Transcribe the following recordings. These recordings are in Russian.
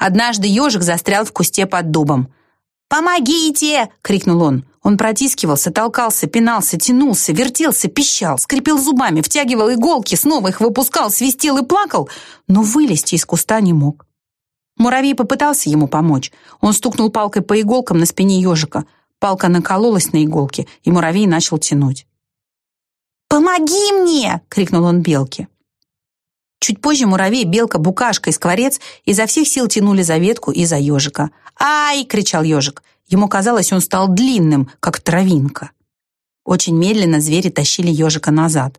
Однажды ежик застрял в кусте под дубом. «Помогите!» — крикнул он. Он протискивался, толкался, пинался, тянулся, вертелся, пищал, скрипел зубами, втягивал иголки, снова их выпускал, свистел и плакал, но вылезти из куста не мог. Муравей попытался ему помочь. Он стукнул палкой по иголкам на спине ежика. Палка накололась на иголке, и муравей начал тянуть. «Помоги мне!» — крикнул он белке. Чуть позже муравей, белка, букашка и скворец изо всех сил тянули за ветку и за ежика. «Ай!» — кричал ежик. Ему казалось, он стал длинным, как травинка. Очень медленно звери тащили ежика назад.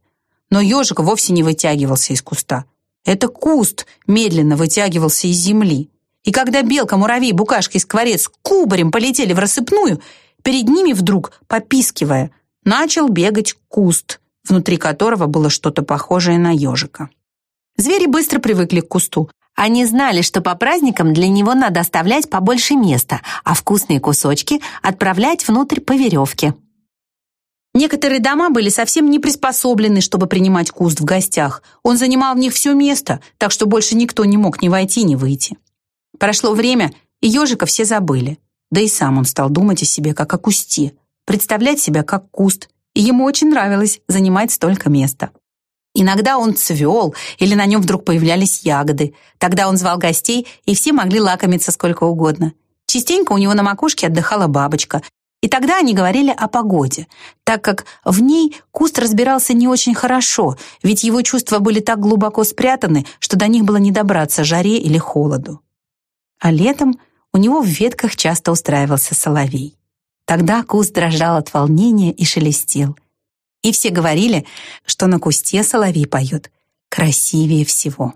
Но ежик вовсе не вытягивался из куста. Это куст медленно вытягивался из земли. И когда белка, муравей, букашка и скворец кубарем полетели в рассыпную, перед ними вдруг, попискивая, начал бегать куст, внутри которого было что-то похожее на ежика. Звери быстро привыкли к кусту. Они знали, что по праздникам для него надо оставлять побольше места, а вкусные кусочки отправлять внутрь по веревке. Некоторые дома были совсем не приспособлены, чтобы принимать куст в гостях. Он занимал в них все место, так что больше никто не мог ни войти, ни выйти. Прошло время, и ежика все забыли. Да и сам он стал думать о себе как о кусте, представлять себя как куст, и ему очень нравилось занимать столько места. Иногда он цвел, или на нем вдруг появлялись ягоды. Тогда он звал гостей, и все могли лакомиться сколько угодно. Частенько у него на макушке отдыхала бабочка, и тогда они говорили о погоде, так как в ней куст разбирался не очень хорошо, ведь его чувства были так глубоко спрятаны, что до них было не добраться жаре или холоду. А летом у него в ветках часто устраивался соловей. Тогда куст дрожал от волнения и шелестел. И все говорили, что на кусте соловей поет красивее всего.